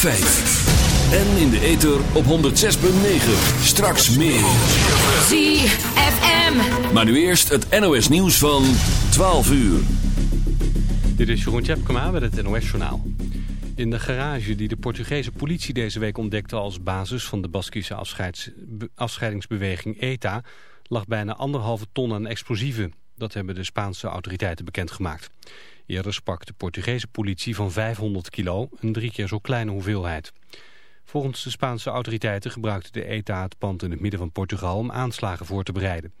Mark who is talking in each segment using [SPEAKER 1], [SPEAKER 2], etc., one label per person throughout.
[SPEAKER 1] En in de ether op 106.9. Straks meer.
[SPEAKER 2] ZFM.
[SPEAKER 1] Maar nu eerst het NOS nieuws van 12 uur.
[SPEAKER 3] Dit is Jeroen Tjepkema met het NOS Journaal. In de garage die de Portugese politie deze week ontdekte als basis van de Baskische afscheidingsbeweging ETA... lag bijna anderhalve ton aan explosieven. Dat hebben de Spaanse autoriteiten bekendgemaakt. Eerder sprak de Portugese politie van 500 kilo, een drie keer zo kleine hoeveelheid. Volgens de Spaanse autoriteiten gebruikte de ETA het pand in het midden van Portugal om aanslagen voor te bereiden.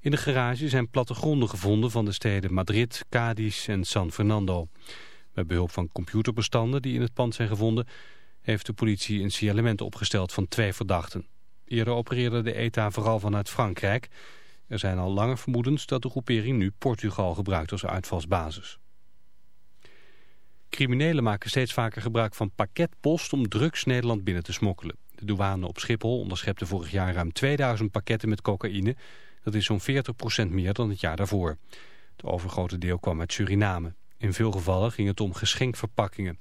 [SPEAKER 3] In de garage zijn plattegronden gevonden van de steden Madrid, Cadiz en San Fernando. Met behulp van computerbestanden die in het pand zijn gevonden... heeft de politie een signalement opgesteld van twee verdachten. Eerder opereerde de ETA vooral vanuit Frankrijk. Er zijn al langer vermoedens dat de groepering nu Portugal gebruikt als uitvalsbasis. Criminelen maken steeds vaker gebruik van pakketpost om drugs Nederland binnen te smokkelen. De douane op Schiphol onderschepte vorig jaar ruim 2000 pakketten met cocaïne. Dat is zo'n 40% meer dan het jaar daarvoor. Het overgrote deel kwam uit Suriname. In veel gevallen ging het om geschenkverpakkingen.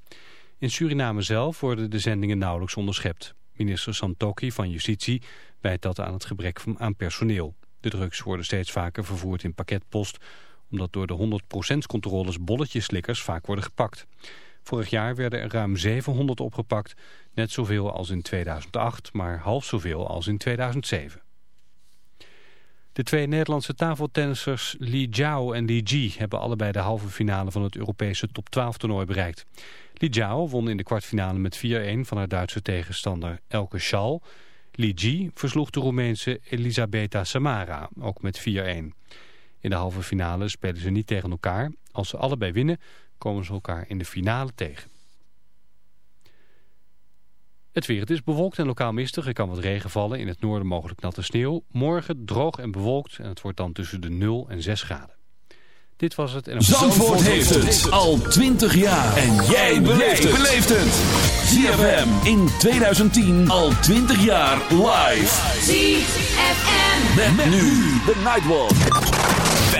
[SPEAKER 3] In Suriname zelf worden de zendingen nauwelijks onderschept. Minister Santoki van Justitie wijt dat aan het gebrek aan personeel. De drugs worden steeds vaker vervoerd in pakketpost omdat door de 100% controles bolletjeslikkers vaak worden gepakt. Vorig jaar werden er ruim 700 opgepakt, net zoveel als in 2008, maar half zoveel als in 2007. De twee Nederlandse tafeltennissers Li Jiao en Li Ji hebben allebei de halve finale van het Europese top 12 toernooi bereikt. Li Jiao won in de kwartfinale met 4-1 van haar Duitse tegenstander Elke Schal. Li Ji versloeg de Roemeense Elisabetta Samara, ook met 4-1. In de halve finale spelen ze niet tegen elkaar. Als ze allebei winnen, komen ze elkaar in de finale tegen. Het weer. Het is bewolkt en lokaal mistig. Er kan wat regen vallen. In het noorden mogelijk natte sneeuw. Morgen droog en bewolkt. En het wordt dan tussen de 0 en 6 graden. Dit was het. En
[SPEAKER 1] Zandvoort heeft het al 20 jaar. En jij beleeft het. ZFM in 2010 al 20 jaar live.
[SPEAKER 2] ZFM.
[SPEAKER 1] Met, nu de Nightwalk.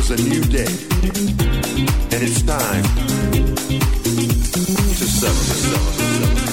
[SPEAKER 4] Is a new day, and it's time to celebrate.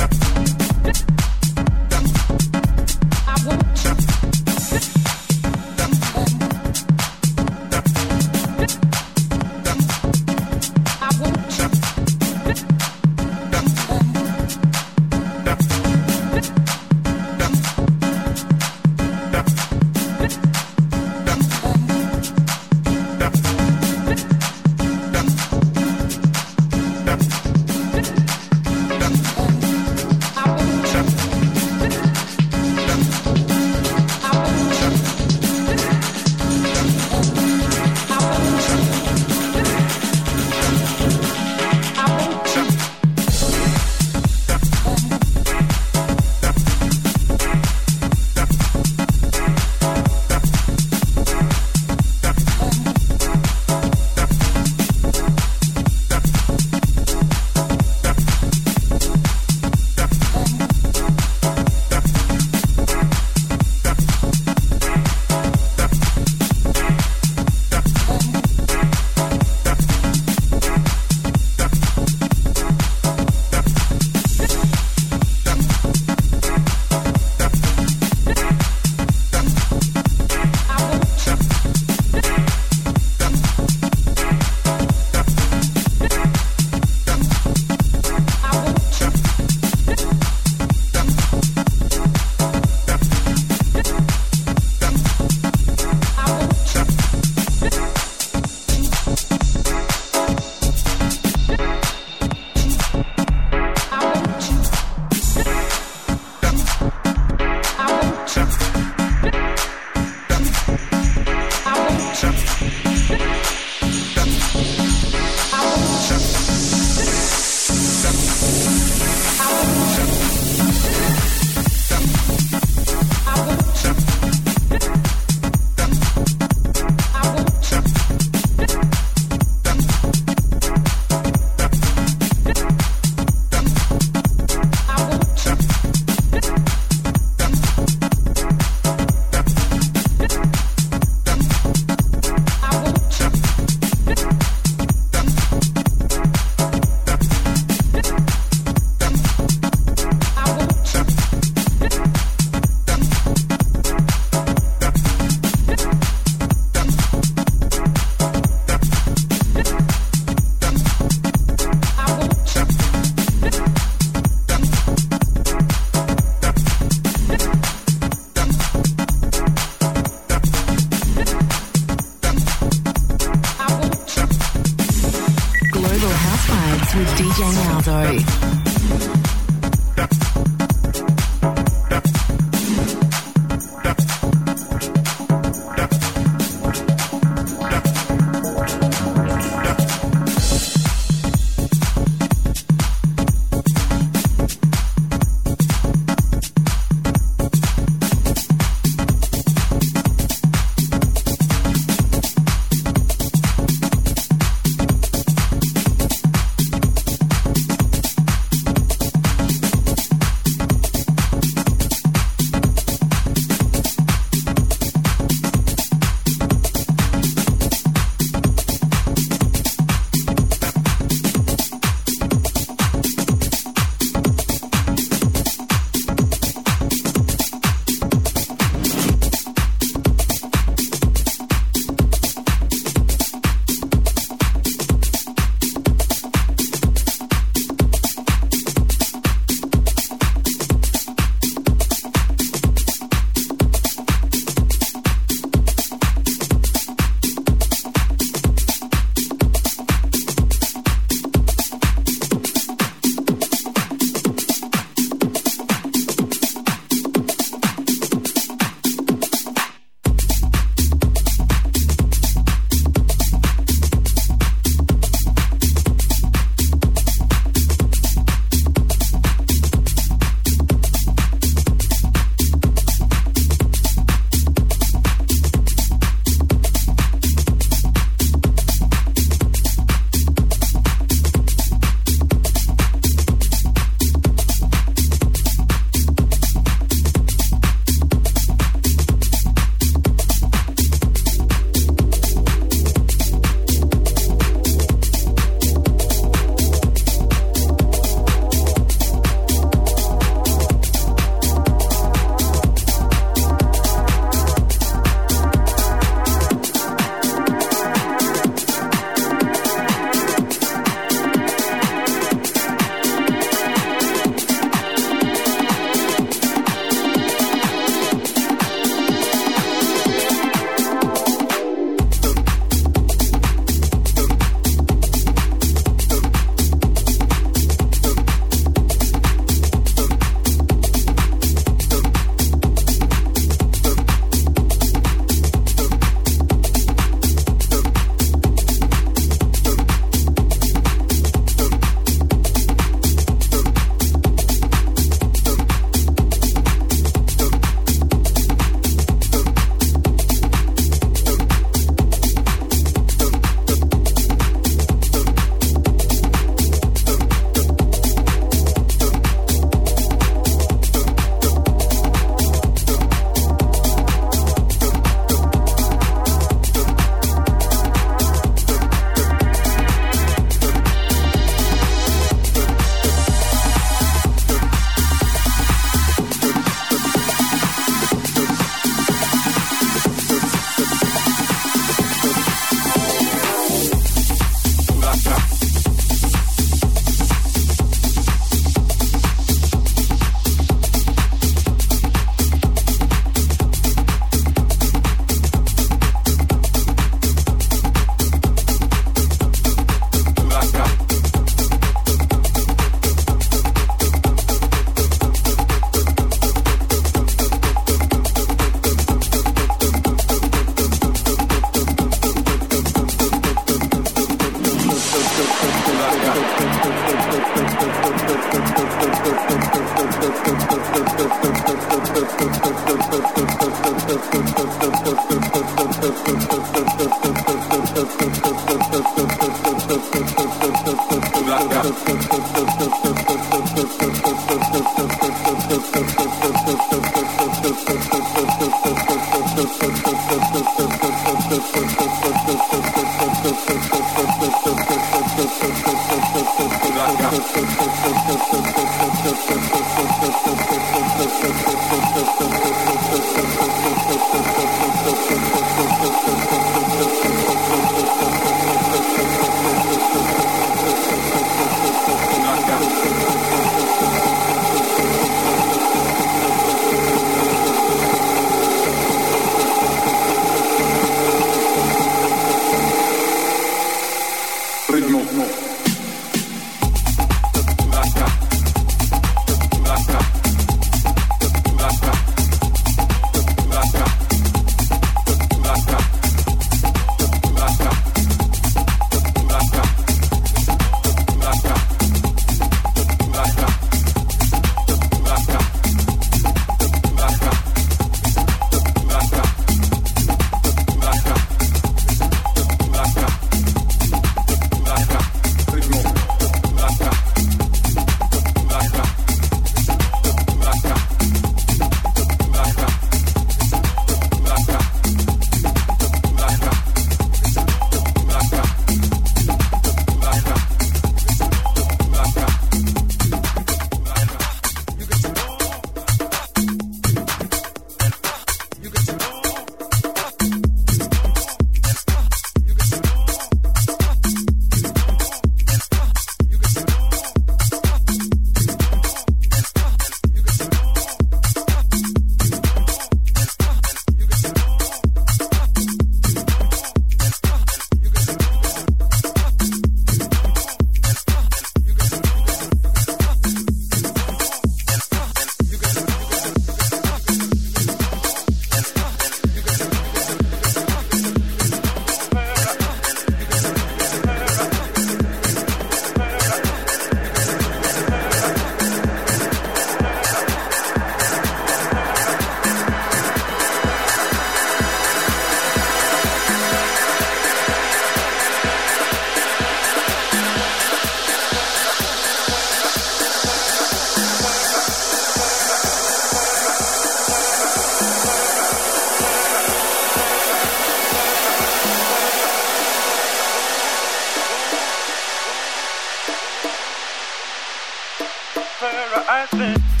[SPEAKER 5] clearer, I think.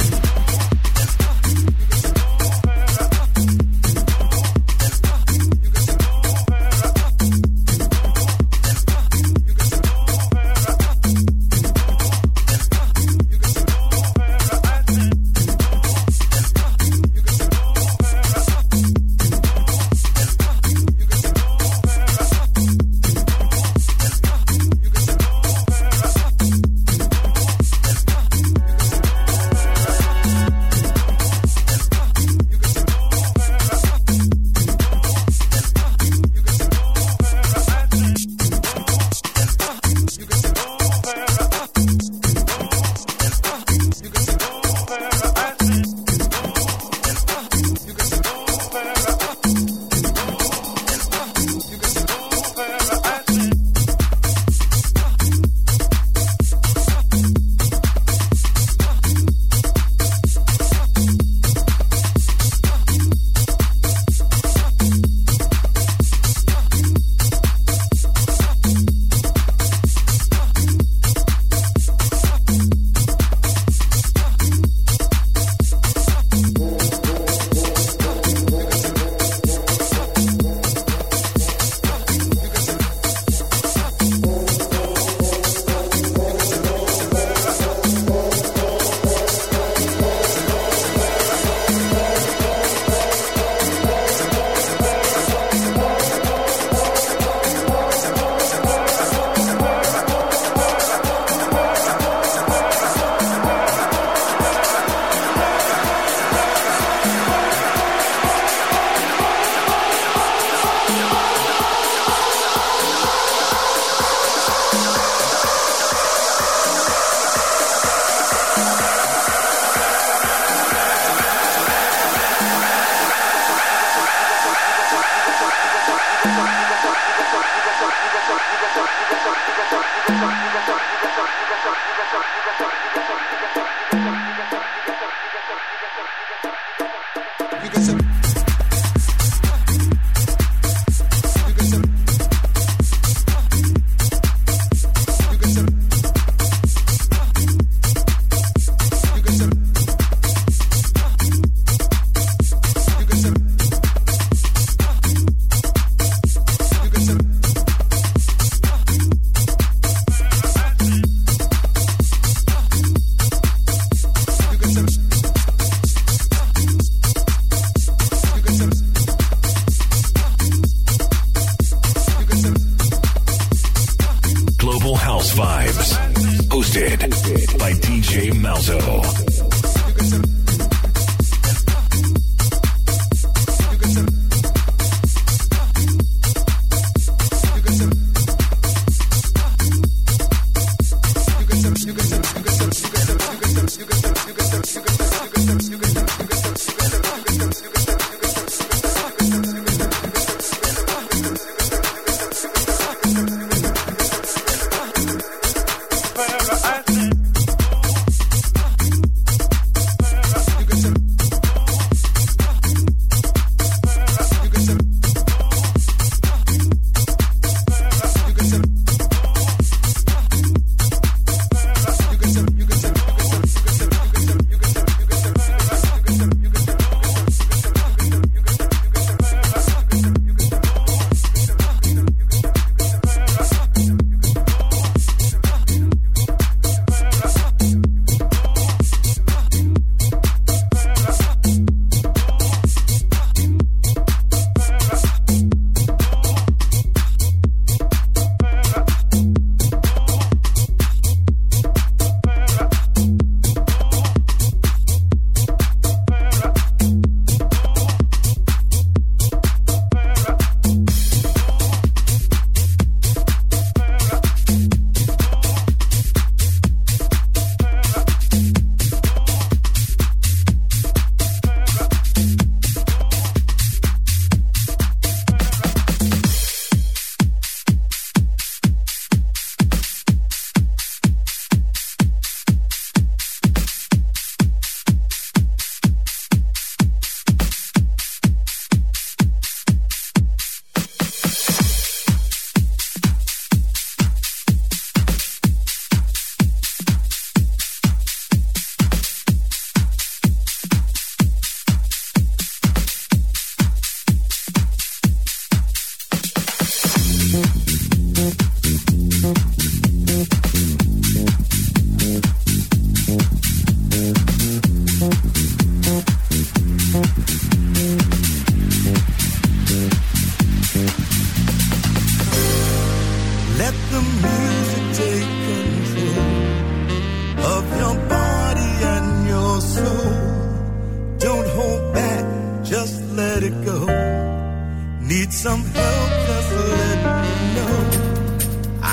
[SPEAKER 5] Some help, just let me know.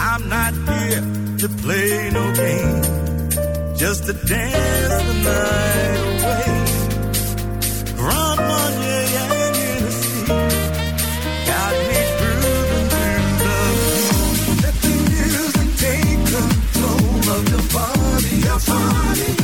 [SPEAKER 5] I'm not here to play no game, just to dance the night away. Rum on Hennessy got me through the. Let the music take control of your body, your body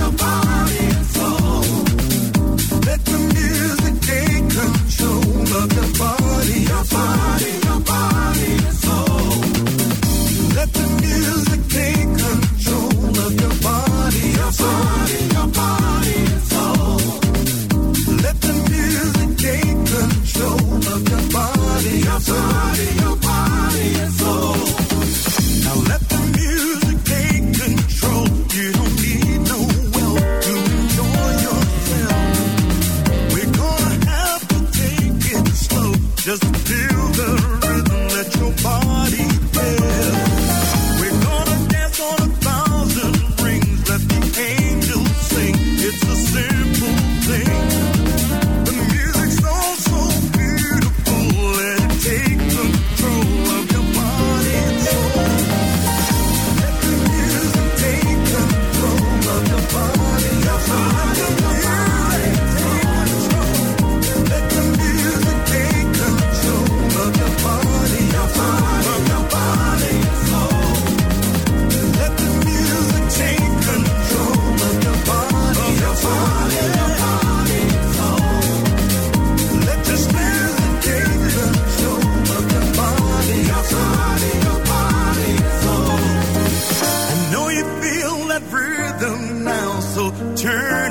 [SPEAKER 6] turn